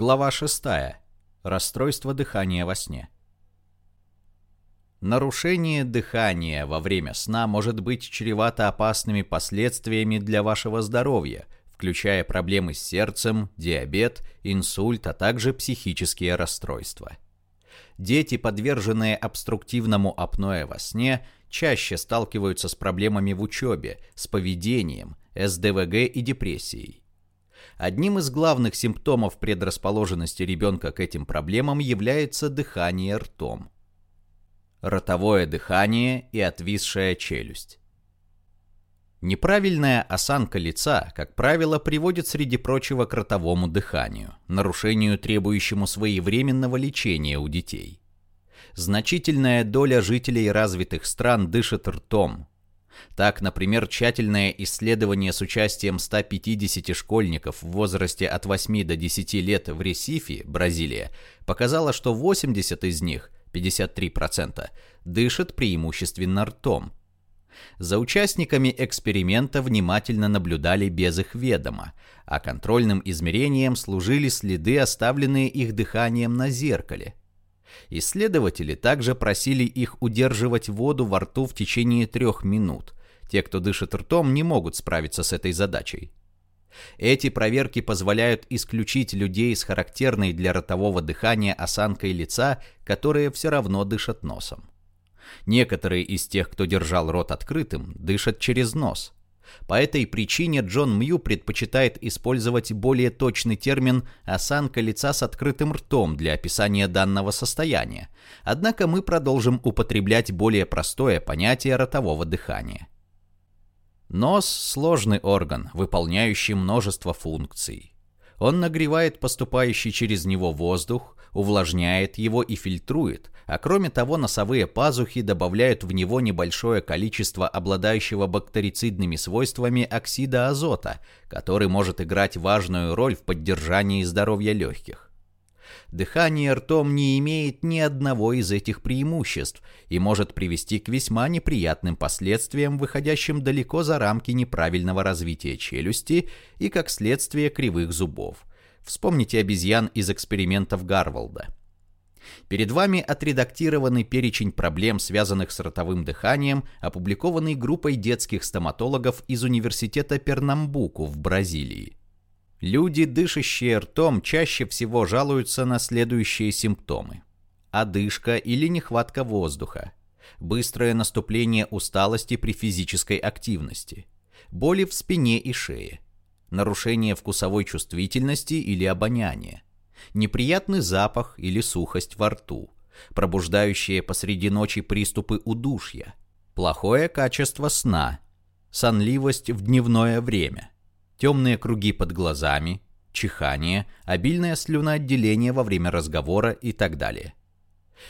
Глава 6. Расстройство дыхания во сне. Нарушение дыхания во время сна может быть чревато опасными последствиями для вашего здоровья, включая проблемы с сердцем, диабет, инсульт, а также психические расстройства. Дети, подверженные обструктивному апноэ во сне, чаще сталкиваются с проблемами в учебе, с поведением, СДВГ и депрессией. Одним из главных симптомов предрасположенности ребенка к этим проблемам является дыхание ртом. Ротовое дыхание и отвисшая челюсть. Неправильная осанка лица, как правило, приводит среди прочего к ротовому дыханию, нарушению, требующему своевременного лечения у детей. Значительная доля жителей развитых стран дышит ртом, так, например, тщательное исследование с участием 150 школьников в возрасте от 8 до 10 лет в Ресифе, Бразилия, показало, что 80 из них, 53%, дышат преимущественно ртом. За участниками эксперимента внимательно наблюдали без их ведома, а контрольным измерением служили следы, оставленные их дыханием на зеркале. Исследователи также просили их удерживать воду во рту в течение трех минут. Те, кто дышит ртом, не могут справиться с этой задачей. Эти проверки позволяют исключить людей с характерной для ротового дыхания осанкой лица, которые все равно дышат носом. Некоторые из тех, кто держал рот открытым, дышат через нос – по этой причине Джон Мью предпочитает использовать более точный термин «осанка лица с открытым ртом» для описания данного состояния. Однако мы продолжим употреблять более простое понятие ротового дыхания. Нос – сложный орган, выполняющий множество функций. Он нагревает поступающий через него воздух, увлажняет его и фильтрует, а кроме того носовые пазухи добавляют в него небольшое количество обладающего бактерицидными свойствами оксида азота, который может играть важную роль в поддержании здоровья легких. Дыхание ртом не имеет ни одного из этих преимуществ и может привести к весьма неприятным последствиям, выходящим далеко за рамки неправильного развития челюсти и, как следствие, кривых зубов. Вспомните обезьян из экспериментов Гарвалда. Перед вами отредактированный перечень проблем, связанных с ротовым дыханием, опубликованный группой детских стоматологов из Университета Пернамбуку в Бразилии. Люди, дышащие ртом, чаще всего жалуются на следующие симптомы. Одышка или нехватка воздуха, быстрое наступление усталости при физической активности, боли в спине и шее, нарушение вкусовой чувствительности или обоняния, неприятный запах или сухость во рту, пробуждающие посреди ночи приступы удушья, плохое качество сна, сонливость в дневное время, темные круги под глазами, чихание, обильное слюноотделение во время разговора и так далее.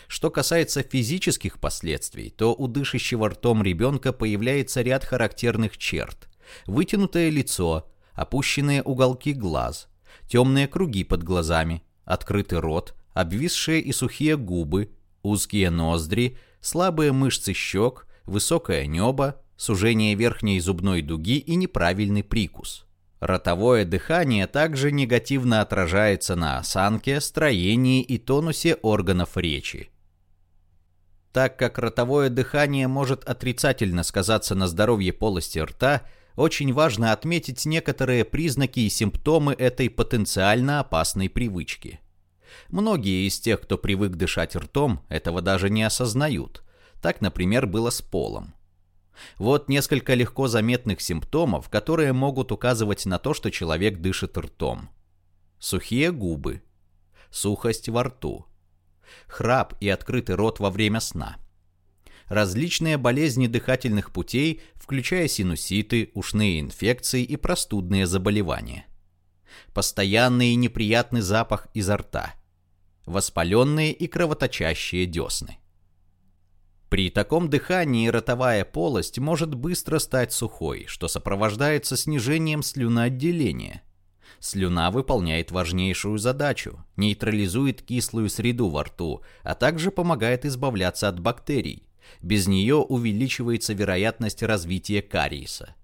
Что касается физических последствий, то у дышащего ртом ребенка появляется ряд характерных черт. Вытянутое лицо, опущенные уголки глаз, темные круги под глазами, открытый рот, обвисшие и сухие губы, узкие ноздри, слабые мышцы щек, высокое небо, сужение верхней зубной дуги и неправильный прикус. Ротовое дыхание также негативно отражается на осанке, строении и тонусе органов речи. Так как ротовое дыхание может отрицательно сказаться на здоровье полости рта, очень важно отметить некоторые признаки и симптомы этой потенциально опасной привычки. Многие из тех, кто привык дышать ртом, этого даже не осознают. Так, например, было с полом. Вот несколько легко заметных симптомов, которые могут указывать на то, что человек дышит ртом. Сухие губы, сухость во рту, храп и открытый рот во время сна – различные болезни дыхательных путей, включая синуситы, ушные инфекции и простудные заболевания. Постоянный и неприятный запах изо рта. Воспаленные и кровоточащие десны. При таком дыхании ротовая полость может быстро стать сухой, что сопровождается снижением слюноотделения. Слюна выполняет важнейшую задачу – нейтрализует кислую среду во рту, а также помогает избавляться от бактерий. Без нее увеличивается вероятность развития кариеса.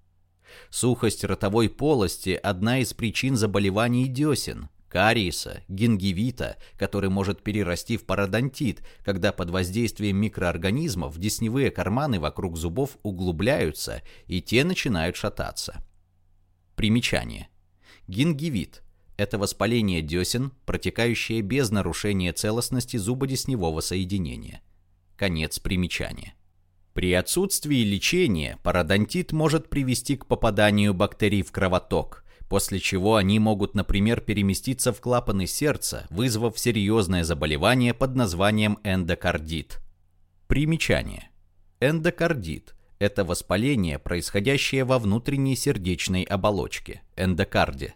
Сухость ротовой полости – одна из причин заболеваний десен. кариеса, гингивита, который может перерасти в пародонтит, когда под воздействием микроорганизмов десневые карманы вокруг зубов углубляются и те начинают шататься. Примечание. Гингивит – это воспаление десен, протекающее без нарушения целостности зубодесневого соединения. Конец примечания. При отсутствии лечения пародонтит может привести к попаданию бактерий в кровоток, после чего они могут, например, переместиться в клапаны сердца, вызвав серьезное заболевание под названием эндокардит. Примечание. Эндокардит – это воспаление, происходящее во внутренней сердечной оболочке, эндокарде.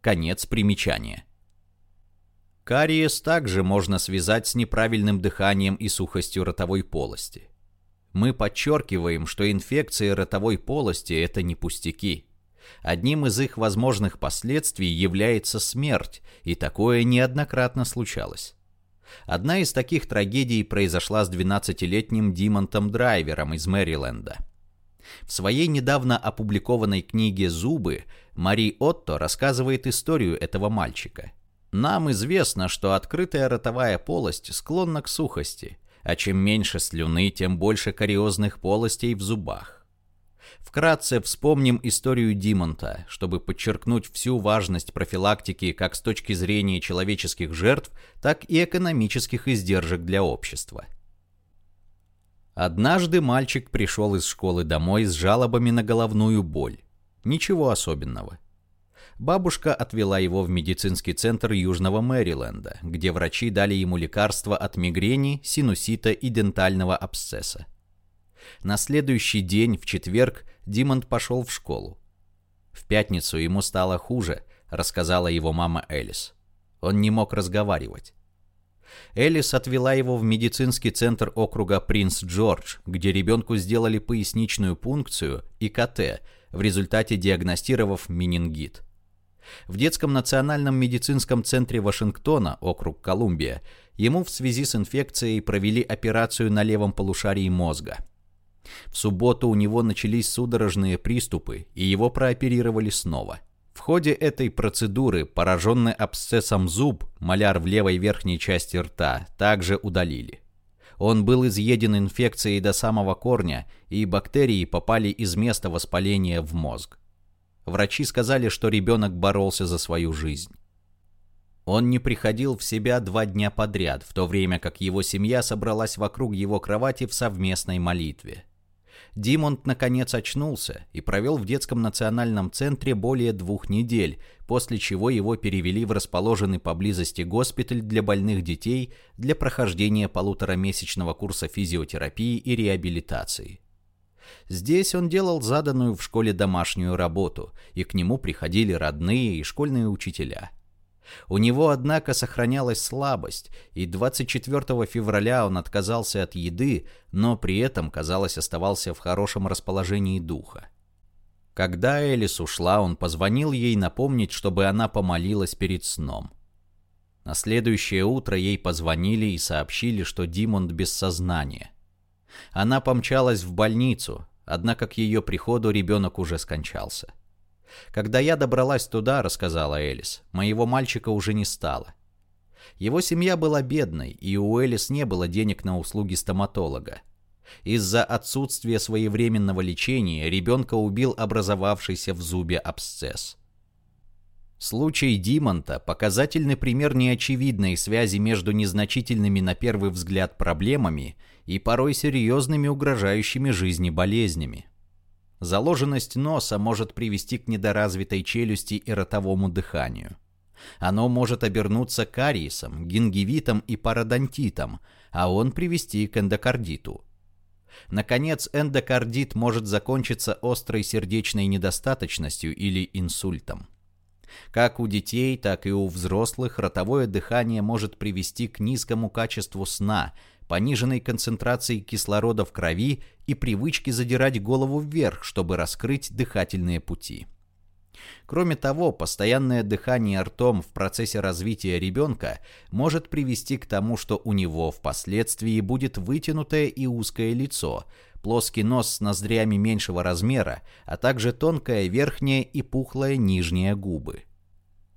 Конец примечания. Кариес также можно связать с неправильным дыханием и сухостью ротовой полости. Мы подчеркиваем, что инфекции ротовой полости – это не пустяки. Одним из их возможных последствий является смерть, и такое неоднократно случалось. Одна из таких трагедий произошла с 12-летним Димонтом Драйвером из Мэриленда. В своей недавно опубликованной книге «Зубы» Мари Отто рассказывает историю этого мальчика. Нам известно, что открытая ротовая полость склонна к сухости – а чем меньше слюны, тем больше кариозных полостей в зубах. Вкратце вспомним историю Димонта, чтобы подчеркнуть всю важность профилактики как с точки зрения человеческих жертв, так и экономических издержек для общества. Однажды мальчик пришел из школы домой с жалобами на головную боль. Ничего особенного бабушка отвела его в медицинский центр Южного Мэриленда, где врачи дали ему лекарства от мигрени, синусита и дентального абсцесса. На следующий день, в четверг, Димонд пошел в школу. В пятницу ему стало хуже, рассказала его мама Элис. Он не мог разговаривать. Элис отвела его в медицинский центр округа Принц Джордж, где ребенку сделали поясничную пункцию и КТ, в результате диагностировав менингит. В детском национальном медицинском центре Вашингтона, округ Колумбия, ему в связи с инфекцией провели операцию на левом полушарии мозга. В субботу у него начались судорожные приступы, и его прооперировали снова. В ходе этой процедуры пораженный абсцессом зуб, маляр в левой верхней части рта, также удалили. Он был изъеден инфекцией до самого корня, и бактерии попали из места воспаления в мозг. Врачи сказали, что ребенок боролся за свою жизнь. Он не приходил в себя два дня подряд, в то время как его семья собралась вокруг его кровати в совместной молитве. Димонд наконец очнулся и провел в детском национальном центре более двух недель, после чего его перевели в расположенный поблизости госпиталь для больных детей для прохождения полуторамесячного курса физиотерапии и реабилитации. Здесь он делал заданную в школе домашнюю работу, и к нему приходили родные и школьные учителя. У него, однако, сохранялась слабость, и 24 февраля он отказался от еды, но при этом, казалось, оставался в хорошем расположении духа. Когда Элис ушла, он позвонил ей напомнить, чтобы она помолилась перед сном. На следующее утро ей позвонили и сообщили, что Димонд без сознания. Она помчалась в больницу, однако к ее приходу ребенок уже скончался. Когда я добралась туда, рассказала Элис, моего мальчика уже не стало. Его семья была бедной, и у Элис не было денег на услуги стоматолога. Из-за отсутствия своевременного лечения ребенка убил образовавшийся в зубе абсцесс. Случай Димонта – показательный пример неочевидной связи между незначительными на первый взгляд проблемами и порой серьезными угрожающими жизни болезнями. Заложенность носа может привести к недоразвитой челюсти и ротовому дыханию. Оно может обернуться кариесом, гингивитом и пародонтитом, а он привести к эндокардиту. Наконец, эндокардит может закончиться острой сердечной недостаточностью или инсультом. Как у детей, так и у взрослых ротовое дыхание может привести к низкому качеству сна, пониженной концентрации кислорода в крови и привычке задирать голову вверх, чтобы раскрыть дыхательные пути. Кроме того, постоянное дыхание ртом в процессе развития ребенка может привести к тому, что у него впоследствии будет вытянутое и узкое лицо, плоский нос с ноздрями меньшего размера, а также тонкая верхняя и пухлая нижняя губы.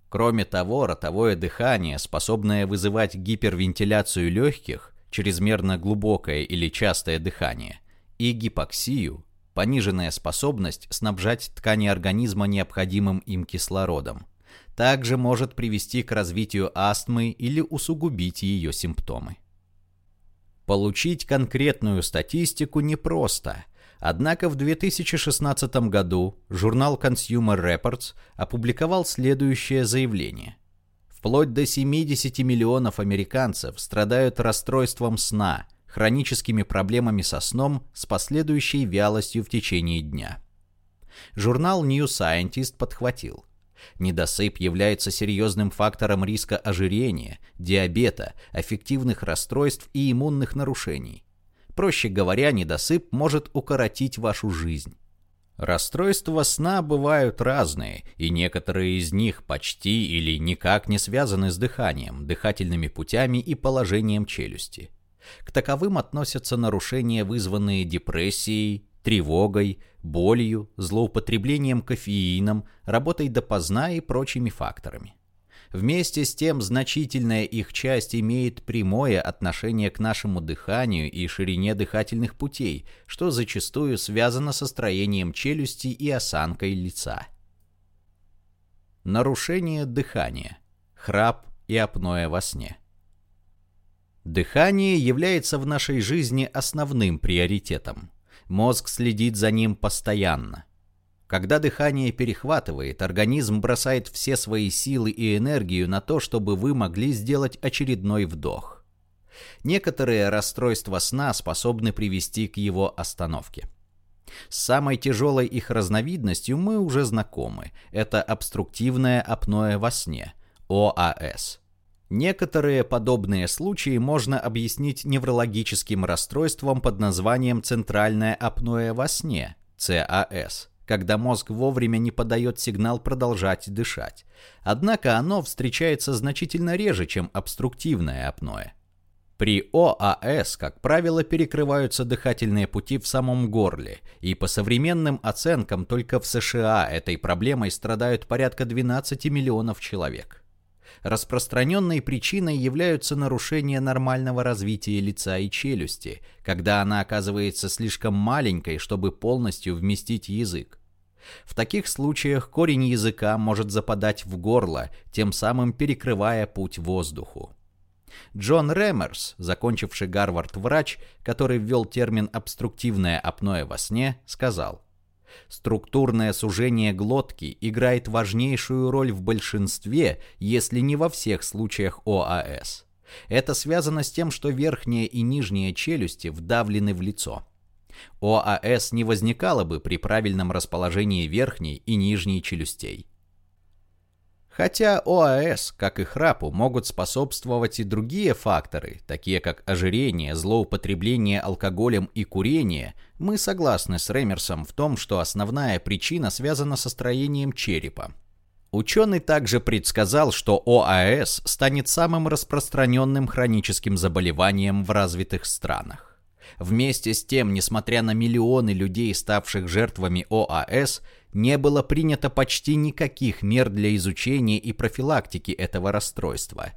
Кроме того, ротовое дыхание, способное вызывать гипервентиляцию легких, чрезмерно глубокое или частое дыхание, и гипоксию, пониженная способность снабжать ткани организма необходимым им кислородом, также может привести к развитию астмы или усугубить ее симптомы. Получить конкретную статистику непросто – Однако в 2016 году журнал Consumer Reports опубликовал следующее заявление. Вплоть до 70 миллионов американцев страдают расстройством сна, хроническими проблемами со сном с последующей вялостью в течение дня. Журнал New Scientist подхватил. Недосып является серьезным фактором риска ожирения, диабета, аффективных расстройств и иммунных нарушений. Проще говоря, недосып может укоротить вашу жизнь. Расстройства сна бывают разные, и некоторые из них почти или никак не связаны с дыханием, дыхательными путями и положением челюсти. К таковым относятся нарушения, вызванные депрессией, тревогой, болью, злоупотреблением кофеином, работой допоздна и прочими факторами. Вместе с тем, значительная их часть имеет прямое отношение к нашему дыханию и ширине дыхательных путей, что зачастую связано со строением челюсти и осанкой лица. Нарушение дыхания. Храп и апноэ во сне. Дыхание является в нашей жизни основным приоритетом. Мозг следит за ним постоянно. Когда дыхание перехватывает, организм бросает все свои силы и энергию на то, чтобы вы могли сделать очередной вдох. Некоторые расстройства сна способны привести к его остановке. С самой тяжелой их разновидностью мы уже знакомы. Это обструктивное апноэ во сне, ОАС. Некоторые подобные случаи можно объяснить неврологическим расстройством под названием центральное апноэ во сне, ЦАС когда мозг вовремя не подает сигнал продолжать дышать. Однако оно встречается значительно реже, чем обструктивное апноэ. При ОАС, как правило, перекрываются дыхательные пути в самом горле, и по современным оценкам только в США этой проблемой страдают порядка 12 миллионов человек. Распространенной причиной являются нарушения нормального развития лица и челюсти, когда она оказывается слишком маленькой, чтобы полностью вместить язык. В таких случаях корень языка может западать в горло, тем самым перекрывая путь воздуху. Джон Ремерс, закончивший Гарвард врач, который ввел термин «обструктивное апноэ во сне», сказал, Структурное сужение глотки играет важнейшую роль в большинстве, если не во всех случаях ОАС. Это связано с тем, что верхняя и нижняя челюсти вдавлены в лицо. ОАС не возникало бы при правильном расположении верхней и нижней челюстей. Хотя ОАС, как и храпу, могут способствовать и другие факторы, такие как ожирение, злоупотребление алкоголем и курение, мы согласны с Ремерсом в том, что основная причина связана со строением черепа. Ученый также предсказал, что ОАС станет самым распространенным хроническим заболеванием в развитых странах. Вместе с тем, несмотря на миллионы людей, ставших жертвами ОАС, не было принято почти никаких мер для изучения и профилактики этого расстройства.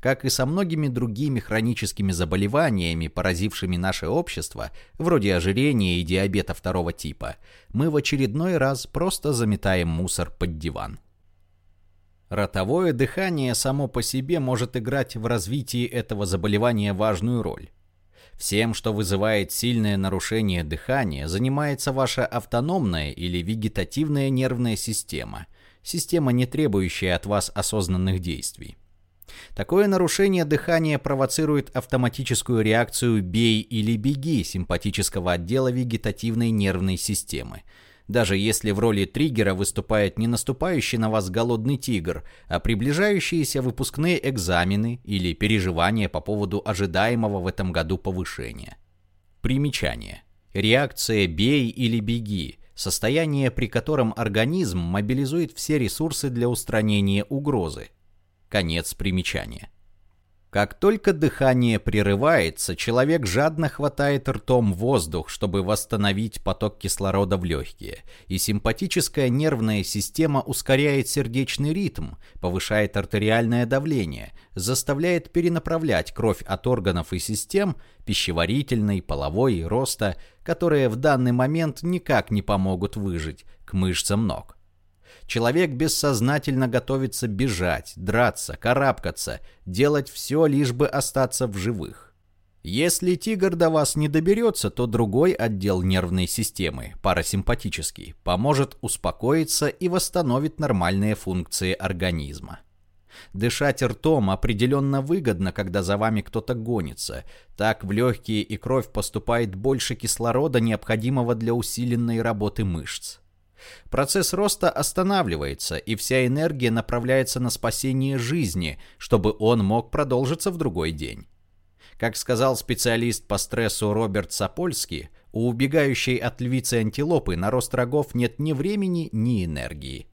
Как и со многими другими хроническими заболеваниями, поразившими наше общество, вроде ожирения и диабета второго типа, мы в очередной раз просто заметаем мусор под диван. Ротовое дыхание само по себе может играть в развитии этого заболевания важную роль. Всем, что вызывает сильное нарушение дыхания, занимается ваша автономная или вегетативная нервная система, система, не требующая от вас осознанных действий. Такое нарушение дыхания провоцирует автоматическую реакцию «бей или беги» симпатического отдела вегетативной нервной системы – даже если в роли триггера выступает не наступающий на вас голодный тигр, а приближающиеся выпускные экзамены или переживания по поводу ожидаемого в этом году повышения. Примечание. Реакция «бей или беги» – состояние, при котором организм мобилизует все ресурсы для устранения угрозы. Конец примечания. Как только дыхание прерывается, человек жадно хватает ртом воздух, чтобы восстановить поток кислорода в легкие, и симпатическая нервная система ускоряет сердечный ритм, повышает артериальное давление, заставляет перенаправлять кровь от органов и систем, пищеварительной, половой, роста, которые в данный момент никак не помогут выжить, к мышцам ног. Человек бессознательно готовится бежать, драться, карабкаться, делать все, лишь бы остаться в живых. Если тигр до вас не доберется, то другой отдел нервной системы, парасимпатический, поможет успокоиться и восстановит нормальные функции организма. Дышать ртом определенно выгодно, когда за вами кто-то гонится. Так в легкие и кровь поступает больше кислорода, необходимого для усиленной работы мышц. Процесс роста останавливается, и вся энергия направляется на спасение жизни, чтобы он мог продолжиться в другой день. Как сказал специалист по стрессу Роберт Сапольский, у убегающей от львицы антилопы на рост рогов нет ни времени, ни энергии.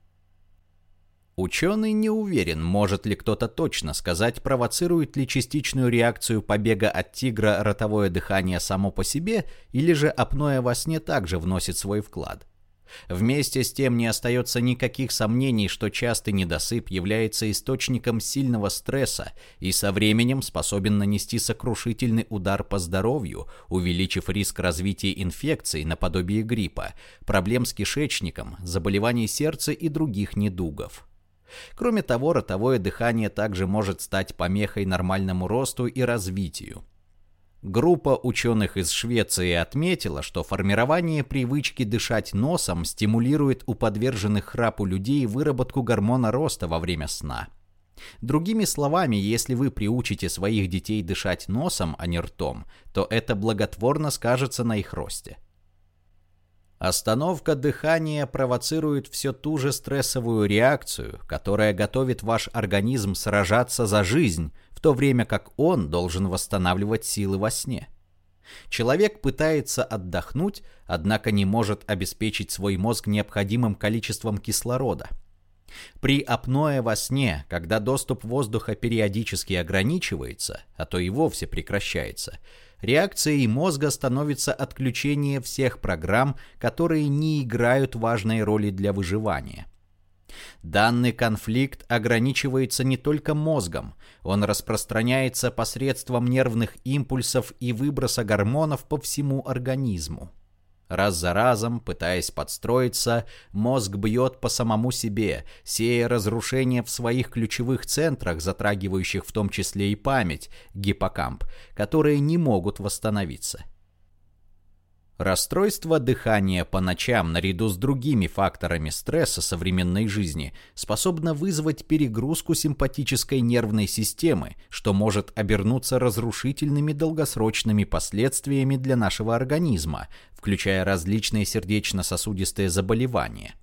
Ученый не уверен, может ли кто-то точно сказать, провоцирует ли частичную реакцию побега от тигра ротовое дыхание само по себе, или же апноэ во сне также вносит свой вклад. Вместе с тем не остается никаких сомнений, что частый недосып является источником сильного стресса и со временем способен нанести сокрушительный удар по здоровью, увеличив риск развития инфекций наподобие гриппа, проблем с кишечником, заболеваний сердца и других недугов. Кроме того, ротовое дыхание также может стать помехой нормальному росту и развитию. Группа ученых из Швеции отметила, что формирование привычки дышать носом стимулирует у подверженных храпу людей выработку гормона роста во время сна. Другими словами, если вы приучите своих детей дышать носом, а не ртом, то это благотворно скажется на их росте. Остановка дыхания провоцирует все ту же стрессовую реакцию, которая готовит ваш организм сражаться за жизнь, то время как он должен восстанавливать силы во сне. Человек пытается отдохнуть, однако не может обеспечить свой мозг необходимым количеством кислорода. При апное во сне, когда доступ воздуха периодически ограничивается, а то и вовсе прекращается, реакцией мозга становится отключение всех программ, которые не играют важной роли для выживания. Данный конфликт ограничивается не только мозгом, он распространяется посредством нервных импульсов и выброса гормонов по всему организму. Раз за разом, пытаясь подстроиться, мозг бьет по самому себе, сея разрушения в своих ключевых центрах, затрагивающих в том числе и память, гиппокамп, которые не могут восстановиться. Расстройство дыхания по ночам наряду с другими факторами стресса современной жизни способно вызвать перегрузку симпатической нервной системы, что может обернуться разрушительными долгосрочными последствиями для нашего организма, включая различные сердечно-сосудистые заболевания.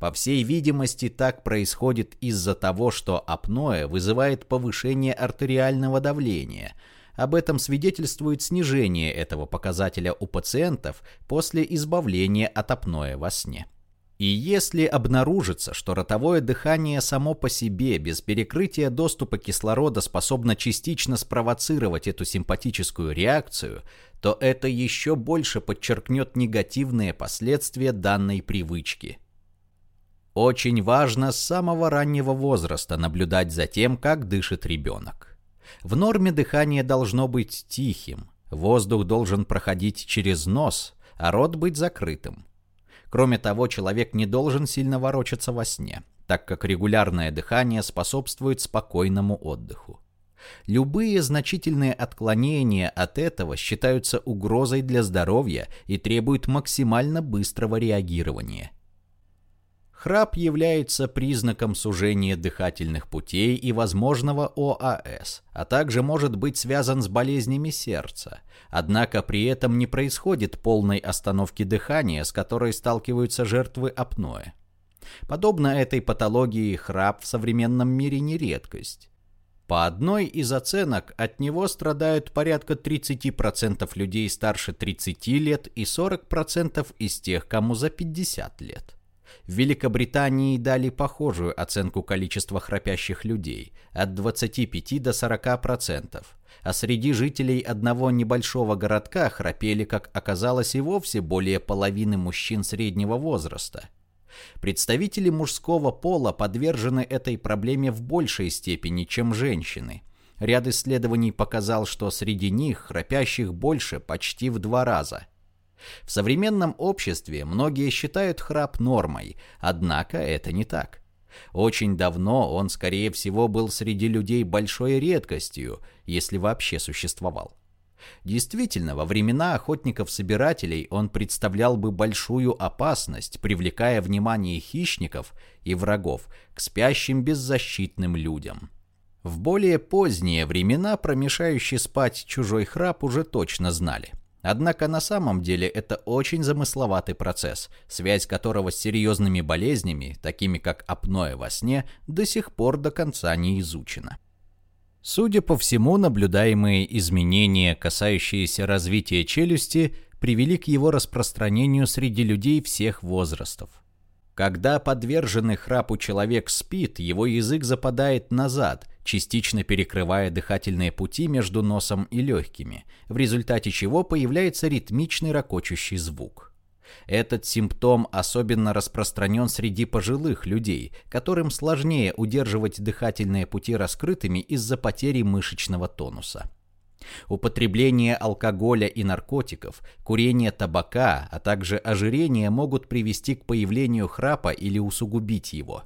По всей видимости, так происходит из-за того, что апноэ вызывает повышение артериального давления – об этом свидетельствует снижение этого показателя у пациентов после избавления от апноэ во сне. И если обнаружится, что ротовое дыхание само по себе без перекрытия доступа кислорода способно частично спровоцировать эту симпатическую реакцию, то это еще больше подчеркнет негативные последствия данной привычки. Очень важно с самого раннего возраста наблюдать за тем, как дышит ребенок. В норме дыхание должно быть тихим, воздух должен проходить через нос, а рот быть закрытым. Кроме того, человек не должен сильно ворочаться во сне, так как регулярное дыхание способствует спокойному отдыху. Любые значительные отклонения от этого считаются угрозой для здоровья и требуют максимально быстрого реагирования – Храп является признаком сужения дыхательных путей и возможного ОАС, а также может быть связан с болезнями сердца. Однако при этом не происходит полной остановки дыхания, с которой сталкиваются жертвы апноэ. Подобно этой патологии храп в современном мире не редкость. По одной из оценок от него страдают порядка 30% людей старше 30 лет и 40% из тех, кому за 50 лет. В Великобритании дали похожую оценку количества храпящих людей – от 25 до 40%, а среди жителей одного небольшого городка храпели, как оказалось, и вовсе более половины мужчин среднего возраста. Представители мужского пола подвержены этой проблеме в большей степени, чем женщины. Ряд исследований показал, что среди них храпящих больше почти в два раза – в современном обществе многие считают храп нормой, однако это не так. Очень давно он, скорее всего, был среди людей большой редкостью, если вообще существовал. Действительно, во времена охотников-собирателей он представлял бы большую опасность, привлекая внимание хищников и врагов к спящим беззащитным людям. В более поздние времена промешающий спать чужой храп уже точно знали – Однако на самом деле это очень замысловатый процесс, связь которого с серьезными болезнями, такими как апноэ во сне, до сих пор до конца не изучена. Судя по всему, наблюдаемые изменения, касающиеся развития челюсти, привели к его распространению среди людей всех возрастов. Когда подверженный храпу человек спит, его язык западает назад, частично перекрывая дыхательные пути между носом и легкими, в результате чего появляется ритмичный ракочущий звук. Этот симптом особенно распространен среди пожилых людей, которым сложнее удерживать дыхательные пути раскрытыми из-за потери мышечного тонуса. Употребление алкоголя и наркотиков, курение табака, а также ожирение могут привести к появлению храпа или усугубить его.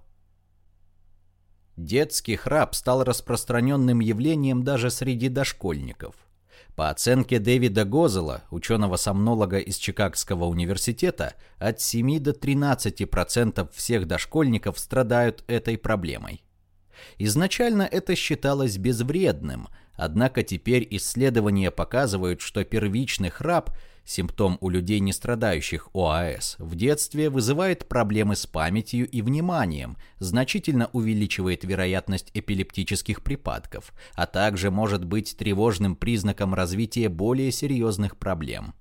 Детский храп стал распространенным явлением даже среди дошкольников. По оценке Дэвида Гозела, ученого-сомнолога из Чикагского университета, от 7 до 13% всех дошкольников страдают этой проблемой. Изначально это считалось безвредным, однако теперь исследования показывают, что первичный храп, симптом у людей, не страдающих ОАС, в детстве вызывает проблемы с памятью и вниманием, значительно увеличивает вероятность эпилептических припадков, а также может быть тревожным признаком развития более серьезных проблем.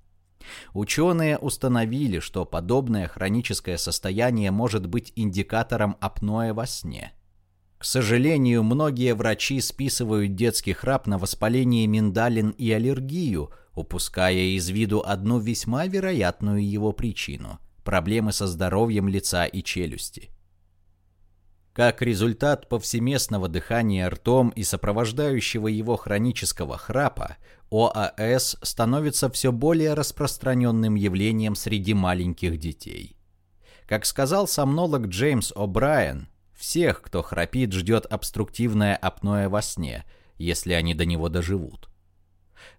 Ученые установили, что подобное хроническое состояние может быть индикатором апноэ во сне – к сожалению, многие врачи списывают детский храп на воспаление миндалин и аллергию, упуская из виду одну весьма вероятную его причину – проблемы со здоровьем лица и челюсти. Как результат повсеместного дыхания ртом и сопровождающего его хронического храпа, ОАС становится все более распространенным явлением среди маленьких детей. Как сказал сомнолог Джеймс О'Брайен, всех, кто храпит, ждет обструктивное апноэ во сне, если они до него доживут.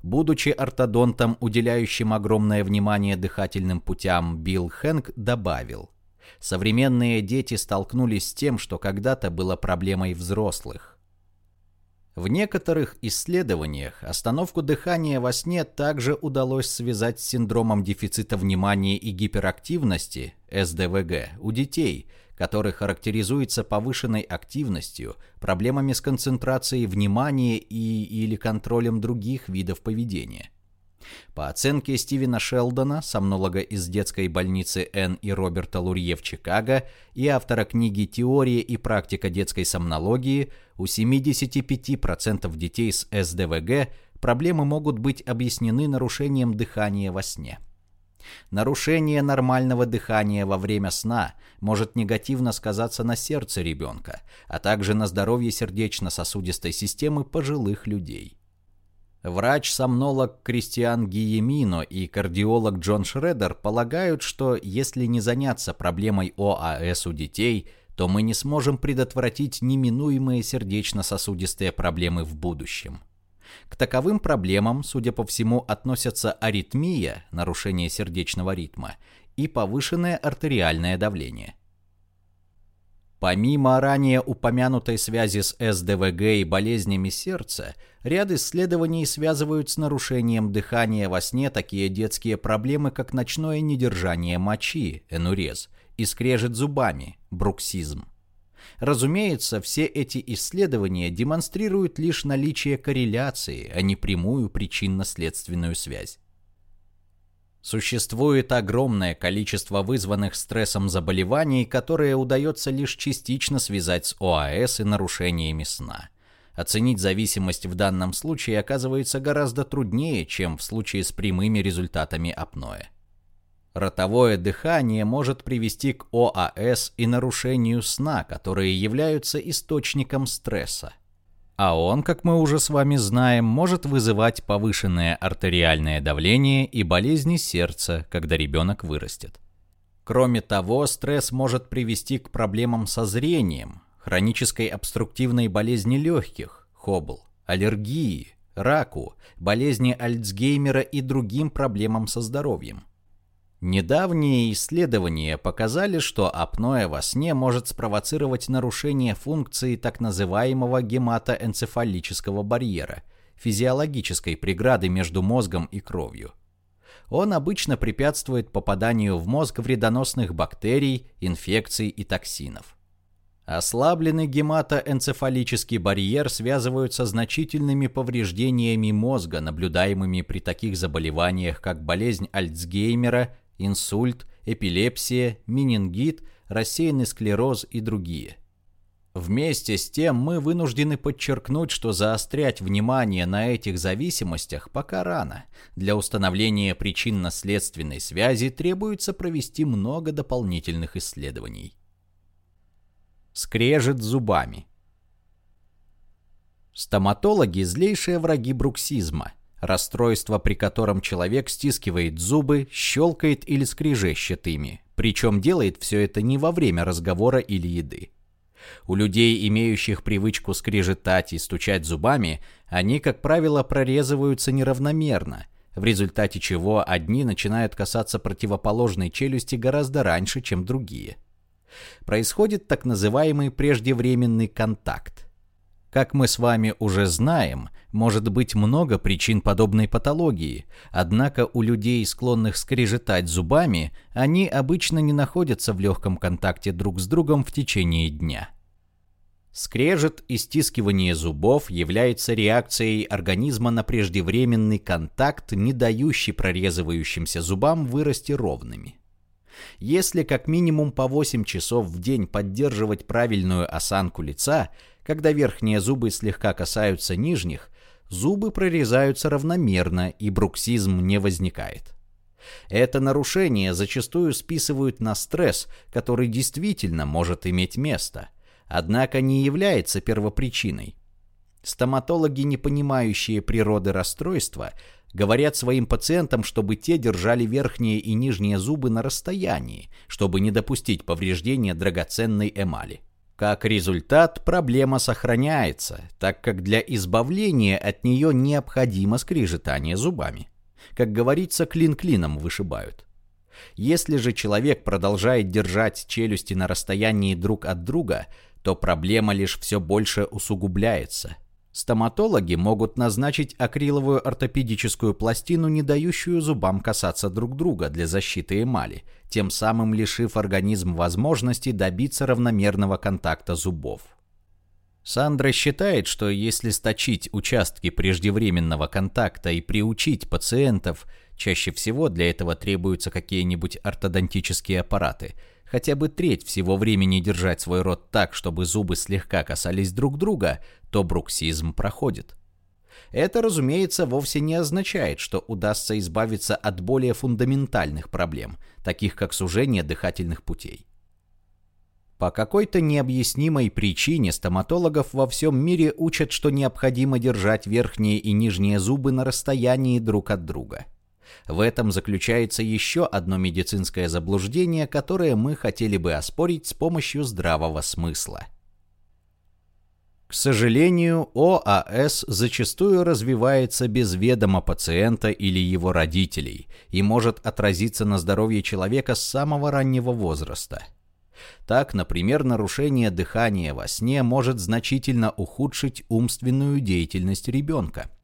Будучи ортодонтом, уделяющим огромное внимание дыхательным путям, Билл Хэнк добавил, «Современные дети столкнулись с тем, что когда-то было проблемой взрослых. В некоторых исследованиях остановку дыхания во сне также удалось связать с синдромом дефицита внимания и гиперактивности, СДВГ, у детей – который характеризуется повышенной активностью, проблемами с концентрацией внимания и или контролем других видов поведения. По оценке Стивена Шелдона, сомнолога из детской больницы Н и Роберта Лурье в Чикаго и автора книги «Теория и практика детской сомнологии», у 75% детей с СДВГ проблемы могут быть объяснены нарушением дыхания во сне. Нарушение нормального дыхания во время сна может негативно сказаться на сердце ребенка, а также на здоровье сердечно-сосудистой системы пожилых людей. Врач-сомнолог Кристиан Гиемино и кардиолог Джон Шредер полагают, что если не заняться проблемой ОАС у детей, то мы не сможем предотвратить неминуемые сердечно-сосудистые проблемы в будущем. К таковым проблемам, судя по всему, относятся аритмия, нарушение сердечного ритма, и повышенное артериальное давление. Помимо ранее упомянутой связи с СДВГ и болезнями сердца, ряд исследований связывают с нарушением дыхания во сне такие детские проблемы, как ночное недержание мочи, энурез, и скрежет зубами, бруксизм. Разумеется, все эти исследования демонстрируют лишь наличие корреляции, а не прямую причинно-следственную связь. Существует огромное количество вызванных стрессом заболеваний, которые удается лишь частично связать с ОАС и нарушениями сна. Оценить зависимость в данном случае оказывается гораздо труднее, чем в случае с прямыми результатами апноэ. Ротовое дыхание может привести к ОАС и нарушению сна, которые являются источником стресса. А он, как мы уже с вами знаем, может вызывать повышенное артериальное давление и болезни сердца, когда ребенок вырастет. Кроме того, стресс может привести к проблемам со зрением, хронической обструктивной болезни легких, хобл, аллергии, раку, болезни Альцгеймера и другим проблемам со здоровьем. Недавние исследования показали, что апноэ во сне может спровоцировать нарушение функции так называемого гематоэнцефалического барьера, физиологической преграды между мозгом и кровью. Он обычно препятствует попаданию в мозг вредоносных бактерий, инфекций и токсинов. Ослабленный гематоэнцефалический барьер связывают со значительными повреждениями мозга, наблюдаемыми при таких заболеваниях, как болезнь Альцгеймера инсульт, эпилепсия, менингит, рассеянный склероз и другие. Вместе с тем мы вынуждены подчеркнуть, что заострять внимание на этих зависимостях пока рано. Для установления причинно-следственной связи требуется провести много дополнительных исследований. Скрежет зубами. Стоматологи – злейшие враги бруксизма – Расстройство, при котором человек стискивает зубы, щелкает или скрежещет ими. Причем делает все это не во время разговора или еды. У людей, имеющих привычку скрежетать и стучать зубами, они, как правило, прорезываются неравномерно, в результате чего одни начинают касаться противоположной челюсти гораздо раньше, чем другие. Происходит так называемый преждевременный контакт. Как мы с вами уже знаем, может быть много причин подобной патологии, однако у людей, склонных скрежетать зубами, они обычно не находятся в легком контакте друг с другом в течение дня. Скрежет и стискивание зубов является реакцией организма на преждевременный контакт, не дающий прорезывающимся зубам вырасти ровными. Если как минимум по 8 часов в день поддерживать правильную осанку лица, когда верхние зубы слегка касаются нижних, зубы прорезаются равномерно и бруксизм не возникает. Это нарушение зачастую списывают на стресс, который действительно может иметь место, однако не является первопричиной. Стоматологи, не понимающие природы расстройства, говорят своим пациентам, чтобы те держали верхние и нижние зубы на расстоянии, чтобы не допустить повреждения драгоценной эмали. Как результат, проблема сохраняется, так как для избавления от нее необходимо скрежетание зубами. Как говорится, клин клином вышибают. Если же человек продолжает держать челюсти на расстоянии друг от друга, то проблема лишь все больше усугубляется – Стоматологи могут назначить акриловую ортопедическую пластину, не дающую зубам касаться друг друга для защиты эмали, тем самым лишив организм возможности добиться равномерного контакта зубов. Сандра считает, что если сточить участки преждевременного контакта и приучить пациентов, чаще всего для этого требуются какие-нибудь ортодонтические аппараты – хотя бы треть всего времени держать свой рот так, чтобы зубы слегка касались друг друга, то бруксизм проходит. Это, разумеется, вовсе не означает, что удастся избавиться от более фундаментальных проблем, таких как сужение дыхательных путей. По какой-то необъяснимой причине стоматологов во всем мире учат, что необходимо держать верхние и нижние зубы на расстоянии друг от друга – в этом заключается еще одно медицинское заблуждение, которое мы хотели бы оспорить с помощью здравого смысла. К сожалению, ОАС зачастую развивается без ведома пациента или его родителей и может отразиться на здоровье человека с самого раннего возраста. Так, например, нарушение дыхания во сне может значительно ухудшить умственную деятельность ребенка –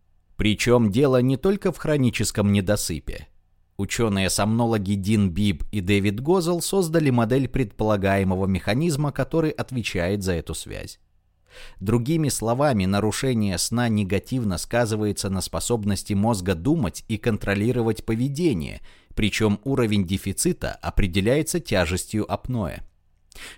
причем дело не только в хроническом недосыпе. Ученые-сомнологи Дин Биб и Дэвид Гозел создали модель предполагаемого механизма, который отвечает за эту связь. Другими словами, нарушение сна негативно сказывается на способности мозга думать и контролировать поведение, причем уровень дефицита определяется тяжестью апноэ.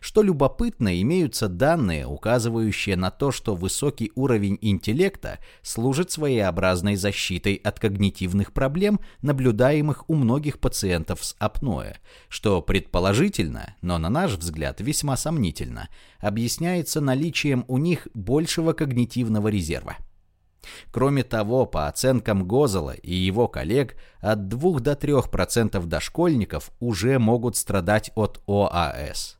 Что любопытно, имеются данные, указывающие на то, что высокий уровень интеллекта служит своеобразной защитой от когнитивных проблем, наблюдаемых у многих пациентов с апноэ, что предположительно, но на наш взгляд весьма сомнительно, объясняется наличием у них большего когнитивного резерва. Кроме того, по оценкам Гозела и его коллег, от 2 до 3% дошкольников уже могут страдать от ОАС.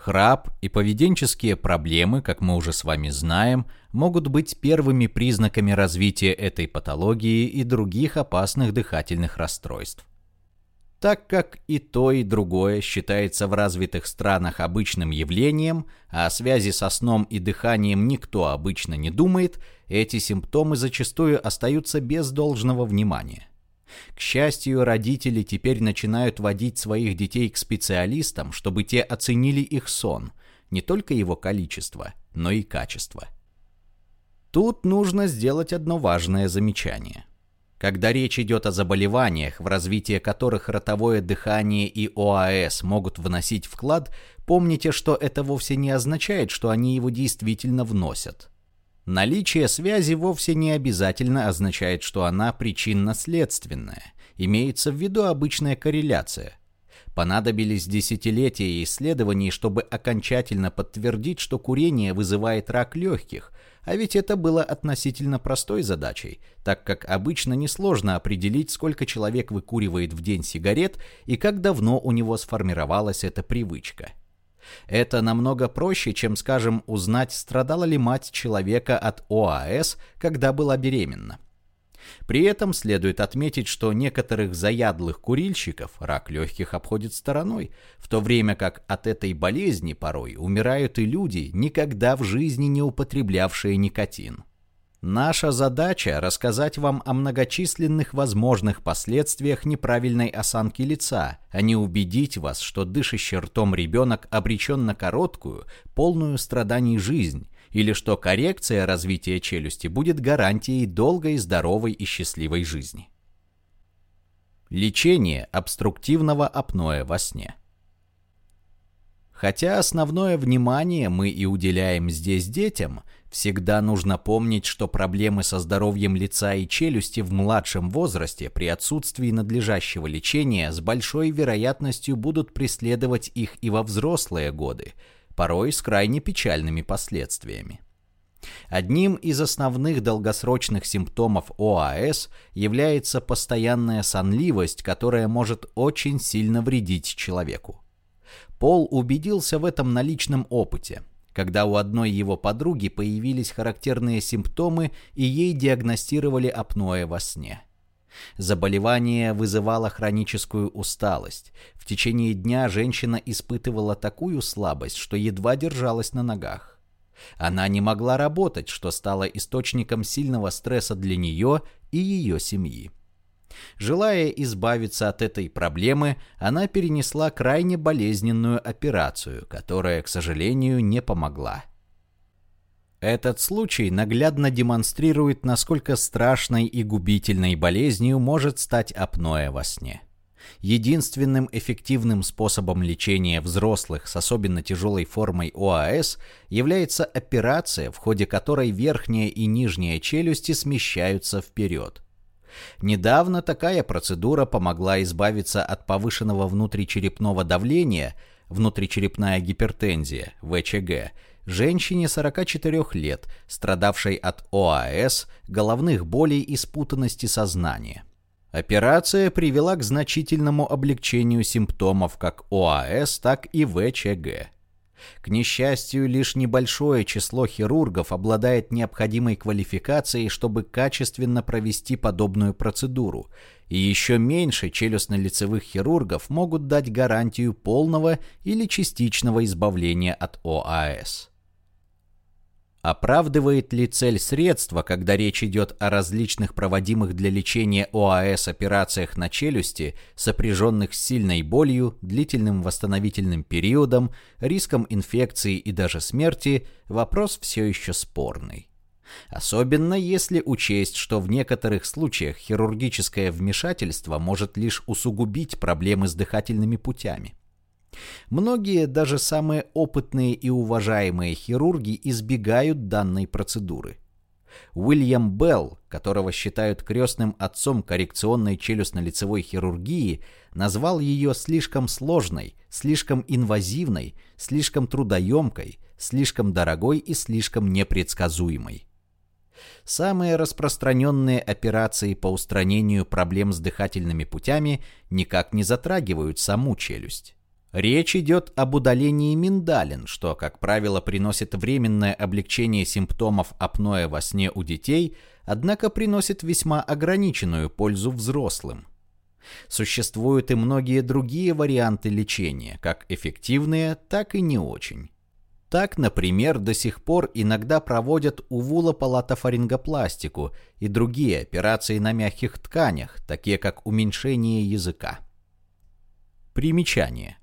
Храп и поведенческие проблемы, как мы уже с вами знаем, могут быть первыми признаками развития этой патологии и других опасных дыхательных расстройств. Так как и то, и другое считается в развитых странах обычным явлением, а о связи со сном и дыханием никто обычно не думает, эти симптомы зачастую остаются без должного внимания. К счастью, родители теперь начинают водить своих детей к специалистам, чтобы те оценили их сон, не только его количество, но и качество. Тут нужно сделать одно важное замечание. Когда речь идет о заболеваниях, в развитие которых ротовое дыхание и ОАС могут вносить вклад, помните, что это вовсе не означает, что они его действительно вносят. Наличие связи вовсе не обязательно означает, что она причинно-следственная. Имеется в виду обычная корреляция. Понадобились десятилетия исследований, чтобы окончательно подтвердить, что курение вызывает рак легких, а ведь это было относительно простой задачей, так как обычно несложно определить, сколько человек выкуривает в день сигарет и как давно у него сформировалась эта привычка. Это намного проще, чем, скажем, узнать, страдала ли мать человека от ОАС, когда была беременна. При этом следует отметить, что некоторых заядлых курильщиков рак легких обходит стороной, в то время как от этой болезни порой умирают и люди, никогда в жизни не употреблявшие никотин. Наша задача – рассказать вам о многочисленных возможных последствиях неправильной осанки лица, а не убедить вас, что дышащий ртом ребенок обречен на короткую, полную страданий жизнь, или что коррекция развития челюсти будет гарантией долгой, здоровой и счастливой жизни. Лечение обструктивного апноэ во сне. Хотя основное внимание мы и уделяем здесь детям – Всегда нужно помнить, что проблемы со здоровьем лица и челюсти в младшем возрасте при отсутствии надлежащего лечения с большой вероятностью будут преследовать их и во взрослые годы, порой с крайне печальными последствиями. Одним из основных долгосрочных симптомов ОАС является постоянная сонливость, которая может очень сильно вредить человеку. Пол убедился в этом на личном опыте – когда у одной его подруги появились характерные симптомы и ей диагностировали апноэ во сне. Заболевание вызывало хроническую усталость. В течение дня женщина испытывала такую слабость, что едва держалась на ногах. Она не могла работать, что стало источником сильного стресса для нее и ее семьи. Желая избавиться от этой проблемы, она перенесла крайне болезненную операцию, которая, к сожалению, не помогла. Этот случай наглядно демонстрирует, насколько страшной и губительной болезнью может стать апноэ во сне. Единственным эффективным способом лечения взрослых с особенно тяжелой формой ОАС является операция, в ходе которой верхняя и нижняя челюсти смещаются вперед. Недавно такая процедура помогла избавиться от повышенного внутричерепного давления, внутричерепная гипертензия, ВЧГ, женщине 44 лет, страдавшей от ОАС, головных болей и спутанности сознания. Операция привела к значительному облегчению симптомов как ОАС, так и ВЧГ. К несчастью, лишь небольшое число хирургов обладает необходимой квалификацией, чтобы качественно провести подобную процедуру, и еще меньше челюстно-лицевых хирургов могут дать гарантию полного или частичного избавления от ОАС. Оправдывает ли цель средства, когда речь идет о различных проводимых для лечения ОАС операциях на челюсти, сопряженных с сильной болью, длительным восстановительным периодом, риском инфекции и даже смерти, вопрос все еще спорный. Особенно если учесть, что в некоторых случаях хирургическое вмешательство может лишь усугубить проблемы с дыхательными путями. Многие, даже самые опытные и уважаемые хирурги избегают данной процедуры. Уильям Белл, которого считают крестным отцом коррекционной челюстно-лицевой хирургии, назвал ее слишком сложной, слишком инвазивной, слишком трудоемкой, слишком дорогой и слишком непредсказуемой. Самые распространенные операции по устранению проблем с дыхательными путями никак не затрагивают саму челюсть. Речь идет об удалении миндалин, что, как правило, приносит временное облегчение симптомов апноэ во сне у детей, однако приносит весьма ограниченную пользу взрослым. Существуют и многие другие варианты лечения, как эффективные, так и не очень. Так, например, до сих пор иногда проводят увулопалатофарингопластику и другие операции на мягких тканях, такие как уменьшение языка. Примечание.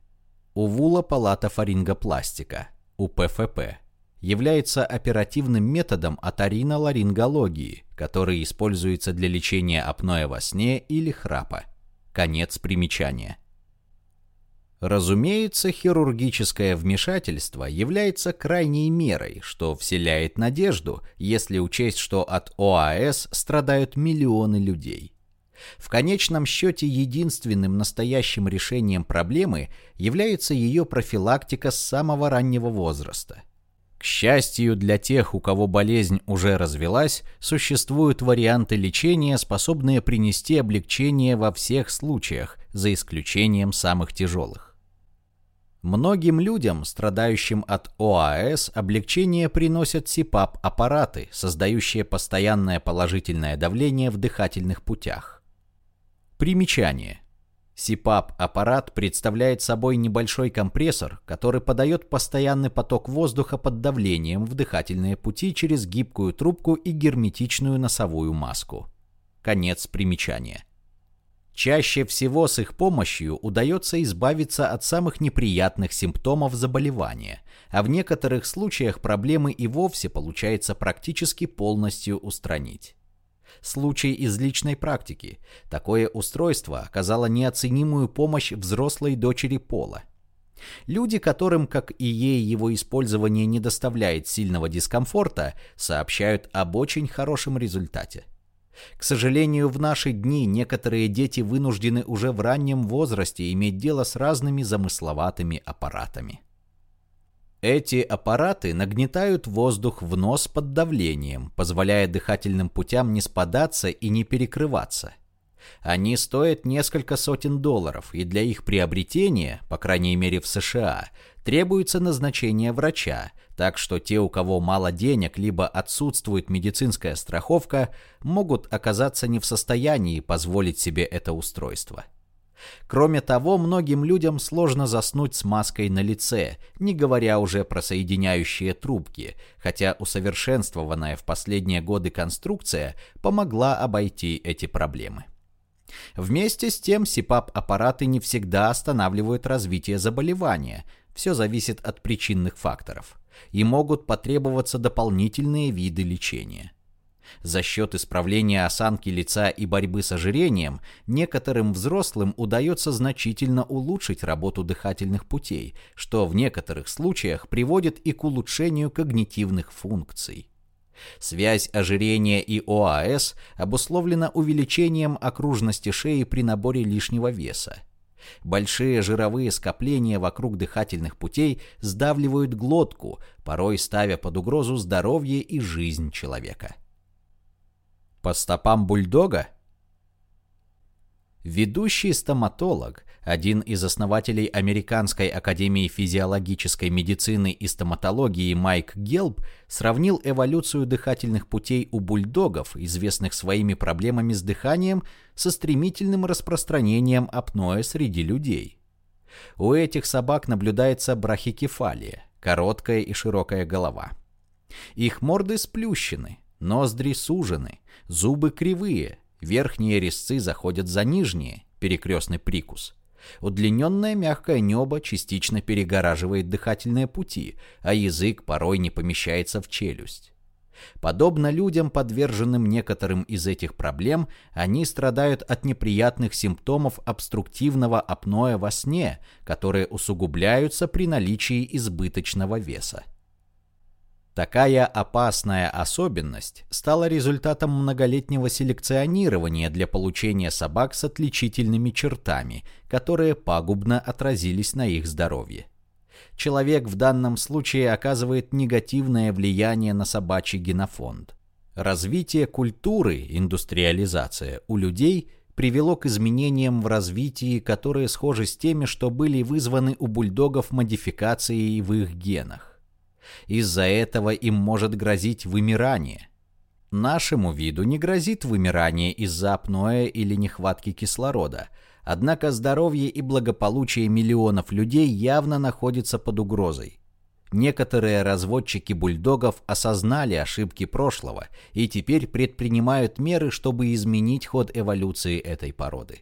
Увулопалатофарингопластика, УПФП, является оперативным методом оториноларингологии, который используется для лечения апноэ во сне или храпа. Конец примечания. Разумеется, хирургическое вмешательство является крайней мерой, что вселяет надежду, если учесть, что от ОАС страдают миллионы людей. В конечном счете единственным настоящим решением проблемы является ее профилактика с самого раннего возраста. К счастью для тех, у кого болезнь уже развелась, существуют варианты лечения, способные принести облегчение во всех случаях, за исключением самых тяжелых. Многим людям, страдающим от ОАС, облегчение приносят СИПАП-аппараты, создающие постоянное положительное давление в дыхательных путях. Примечание. СИПАП-аппарат представляет собой небольшой компрессор, который подает постоянный поток воздуха под давлением в дыхательные пути через гибкую трубку и герметичную носовую маску. Конец примечания. Чаще всего с их помощью удается избавиться от самых неприятных симптомов заболевания, а в некоторых случаях проблемы и вовсе получается практически полностью устранить. Случай из личной практики. Такое устройство оказало неоценимую помощь взрослой дочери Пола. Люди, которым, как и ей, его использование не доставляет сильного дискомфорта, сообщают об очень хорошем результате. К сожалению, в наши дни некоторые дети вынуждены уже в раннем возрасте иметь дело с разными замысловатыми аппаратами. Эти аппараты нагнетают воздух в нос под давлением, позволяя дыхательным путям не спадаться и не перекрываться – они стоят несколько сотен долларов, и для их приобретения, по крайней мере в США, требуется назначение врача, так что те, у кого мало денег, либо отсутствует медицинская страховка, могут оказаться не в состоянии позволить себе это устройство. Кроме того, многим людям сложно заснуть с маской на лице, не говоря уже про соединяющие трубки, хотя усовершенствованная в последние годы конструкция помогла обойти эти проблемы. Вместе с тем СИПАП-аппараты не всегда останавливают развитие заболевания, все зависит от причинных факторов, и могут потребоваться дополнительные виды лечения. За счет исправления осанки лица и борьбы с ожирением некоторым взрослым удается значительно улучшить работу дыхательных путей, что в некоторых случаях приводит и к улучшению когнитивных функций. Связь ожирения и ОАС обусловлена увеличением окружности шеи при наборе лишнего веса. Большие жировые скопления вокруг дыхательных путей сдавливают глотку, порой ставя под угрозу здоровье и жизнь человека. По стопам бульдога? Ведущий стоматолог, один из основателей Американской академии физиологической медицины и стоматологии Майк Гелб сравнил эволюцию дыхательных путей у бульдогов, известных своими проблемами с дыханием, со стремительным распространением апноэ среди людей. У этих собак наблюдается брахикефалия, короткая и широкая голова. Их морды сплющены, ноздри сужены, зубы кривые, верхние резцы заходят за нижние, перекрестный прикус. Удлиненное мягкое небо частично перегораживает дыхательные пути, а язык порой не помещается в челюсть. Подобно людям, подверженным некоторым из этих проблем, они страдают от неприятных симптомов обструктивного апноэ во сне, которые усугубляются при наличии избыточного веса. Такая опасная особенность стала результатом многолетнего селекционирования для получения собак с отличительными чертами, которые пагубно отразились на их здоровье. Человек в данном случае оказывает негативное влияние на собачий генофонд. Развитие культуры, индустриализация у людей привело к изменениям в развитии, которые схожи с теми, что были вызваны у бульдогов модификацией в их генах. Из-за этого им может грозить вымирание. Нашему виду не грозит вымирание из-за апноэ или нехватки кислорода, однако здоровье и благополучие миллионов людей явно находится под угрозой. Некоторые разводчики бульдогов осознали ошибки прошлого и теперь предпринимают меры, чтобы изменить ход эволюции этой породы.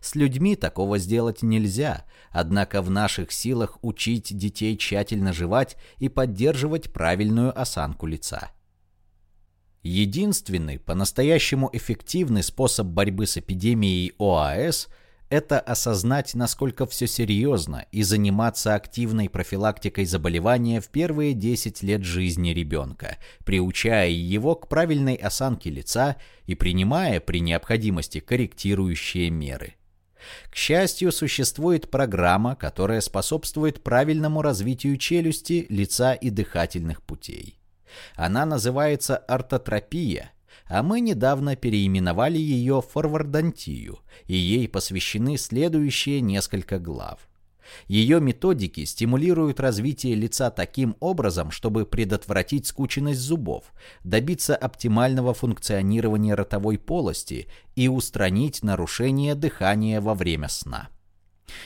С людьми такого сделать нельзя, однако в наших силах учить детей тщательно жевать и поддерживать правильную осанку лица. Единственный, по-настоящему эффективный способ борьбы с эпидемией ОАС – это осознать, насколько все серьезно, и заниматься активной профилактикой заболевания в первые 10 лет жизни ребенка, приучая его к правильной осанке лица и принимая при необходимости корректирующие меры. К счастью, существует программа, которая способствует правильному развитию челюсти, лица и дыхательных путей. Она называется ортотропия, а мы недавно переименовали ее в форвардонтию, и ей посвящены следующие несколько глав. Ее методики стимулируют развитие лица таким образом, чтобы предотвратить скученность зубов, добиться оптимального функционирования ротовой полости и устранить нарушение дыхания во время сна.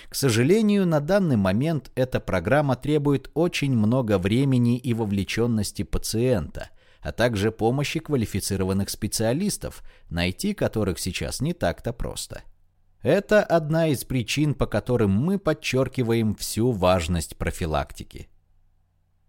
К сожалению, на данный момент эта программа требует очень много времени и вовлеченности пациента, а также помощи квалифицированных специалистов, найти которых сейчас не так-то просто. Это одна из причин, по которым мы подчеркиваем всю важность профилактики.